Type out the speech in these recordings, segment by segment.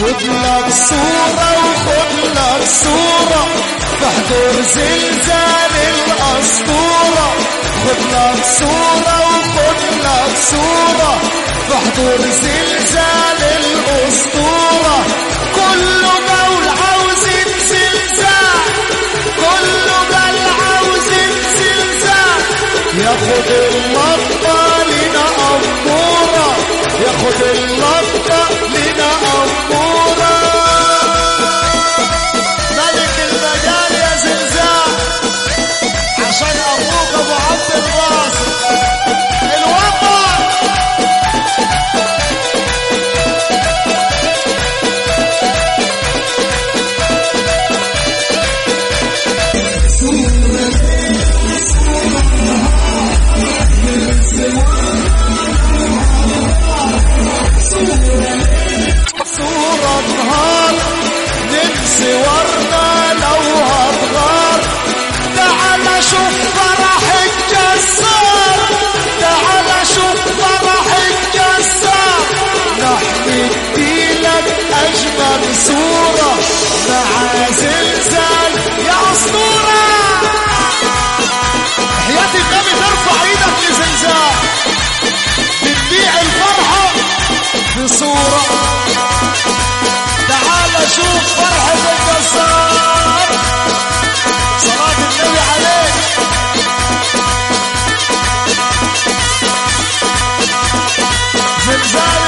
خذ لك صورة وخذ لك صورة تحضر زلزال الأسطورة لك صورة لك صورة تحضر زلزال الأسطورة الصورة تعال شوف فرحة الجزار صلاة النبي عليك. زلزال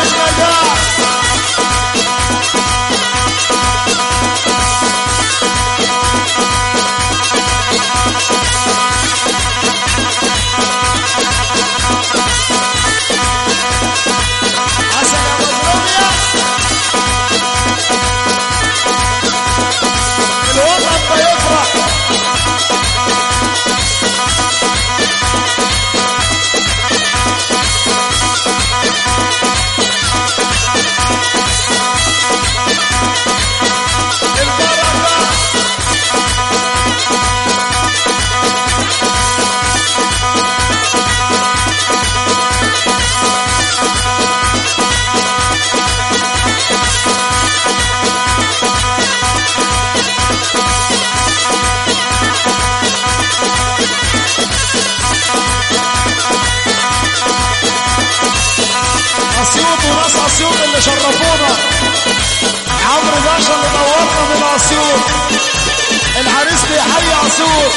شرفونا عمرو باشا اللي نورنا من عصور العريس بيحيي عصور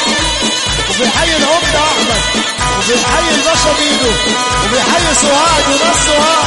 وبيحيي العبد أحمد. وبيحيي الباشا بيدو. وبيحيي سهاد وناس سهاد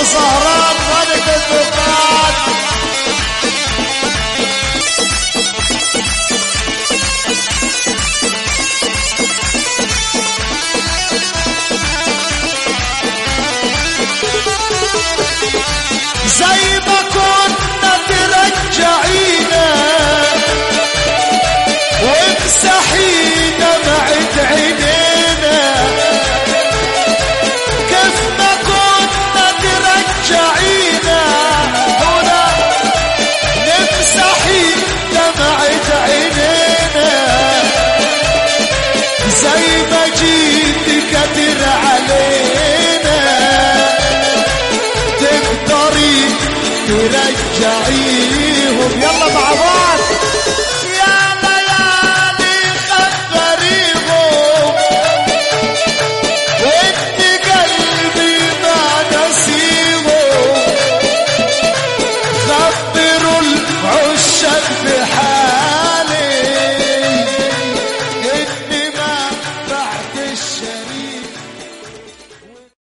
ابو زهران ملك الدقات ترجعيهم